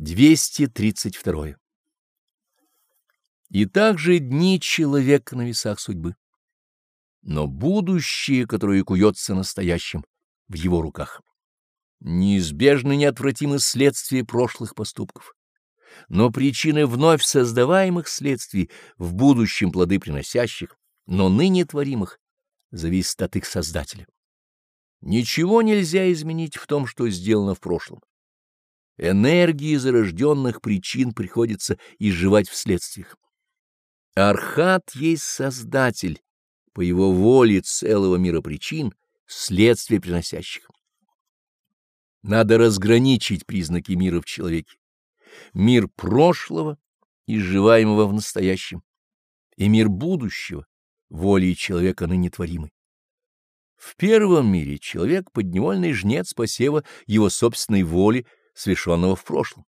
232. И также дни человека на весах судьбы, но будущее, которое куется настоящим, в его руках. Неизбежны неотвратимы следствия прошлых поступков, но причины вновь создаваемых следствий, в будущем плоды приносящих, но ныне творимых, зависят от их создателя. Ничего нельзя изменить в том, что сделано в прошлом. Энергии зарожденных причин приходится изживать в следствиях. Архат есть Создатель, по его воле целого мира причин, следствия приносящих. Надо разграничить признаки мира в человеке. Мир прошлого, изживаемого в настоящем, и мир будущего, волей человека ныне творимый. В первом мире человек — подневольный жнец посева его собственной воли, совершенного в прошлом.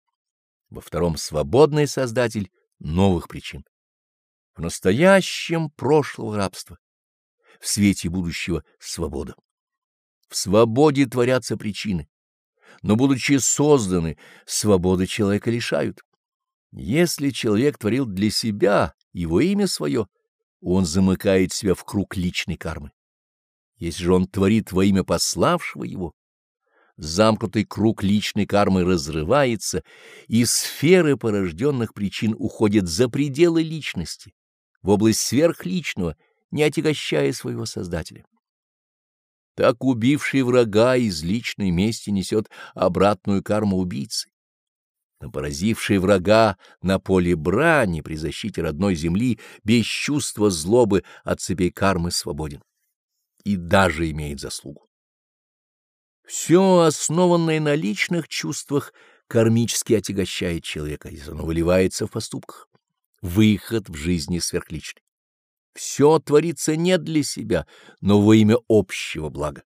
Во втором — свободный создатель новых причин. В настоящем — прошлого рабства. В свете будущего — свобода. В свободе творятся причины, но, будучи созданы, свободы человека лишают. Если человек творил для себя его имя свое, он замыкает себя в круг личной кармы. Если же он творит во имя пославшего его, замкнутый круг личной кармы разрывается, и сферы порожденных причин уходят за пределы личности, в область сверхличного, не отягощая своего Создателя. Так убивший врага из личной мести несет обратную карму убийцы. Но поразивший врага на поле брани при защите родной земли без чувства злобы от цепей кармы свободен и даже имеет заслугу. Все, основанное на личных чувствах, кармически отягощает человека, если оно выливается в поступках. Выход в жизни сверхличный. Все творится не для себя, но во имя общего блага.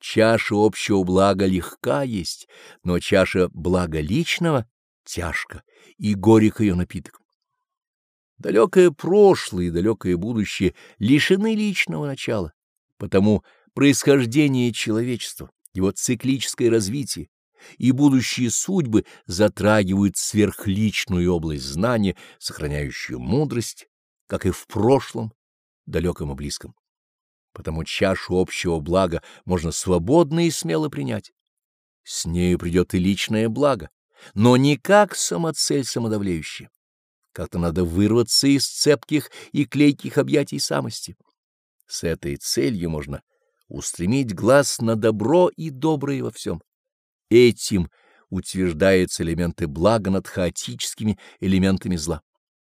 Чаша общего блага легка есть, но чаша блага личного тяжка, и горек ее напиток. Далекое прошлое и далекое будущее лишены личного начала, потому происхождение человечества, его циклическое развитие и будущие судьбы затрагивают сверхличную область знания, сохраняющую мудрость, как и в прошлом, далеком и близком. Потому чашу общего блага можно свободно и смело принять. С нею придет и личное благо, но не как самоцель самодавляющая. Как-то надо вырваться из цепких и клейких объятий самости. С этой целью можно устремить глаз на добро и доброе во всем. Этим утверждаются элементы блага над хаотическими элементами зла.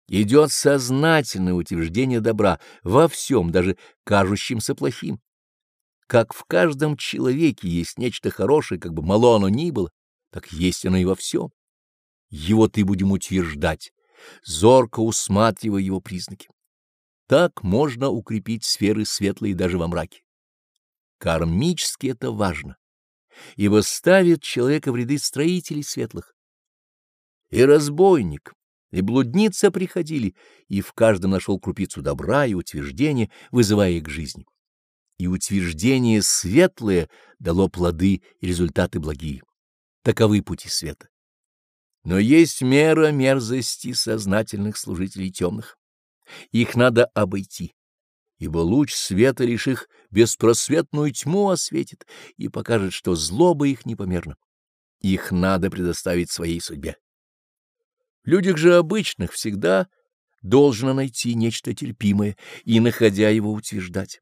Идет сознательное утверждение добра во всем, даже кажущимся плохим. Как в каждом человеке есть нечто хорошее, как бы мало оно ни было, так есть оно и во всем. Его ты будем утверждать, зорко усматривая его признаки. Так можно укрепить сферы светлые даже во мраке. Кармически это важно, ибо ставит человека в ряды строителей светлых. И разбойник, и блудница приходили, и в каждом нашел крупицу добра и утверждения, вызывая их к жизни. И утверждение светлое дало плоды и результаты благие. Таковы пути света. Но есть мера мерзости сознательных служителей темных. Их надо обойти, ибо луч света лишь их беспросветную тьму осветит и покажет, что злоба их непомерна. Их надо предоставить своей судьбе людях же обычных всегда должно найти нечто терпимое и, находя его, утверждать.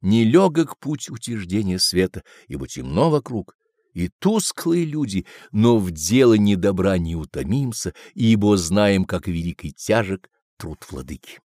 Нелегок путь утверждения света, ибо темно вокруг, и тусклые люди, но в дело добра не утомимся, ибо знаем, как велик тяжек труд владыки.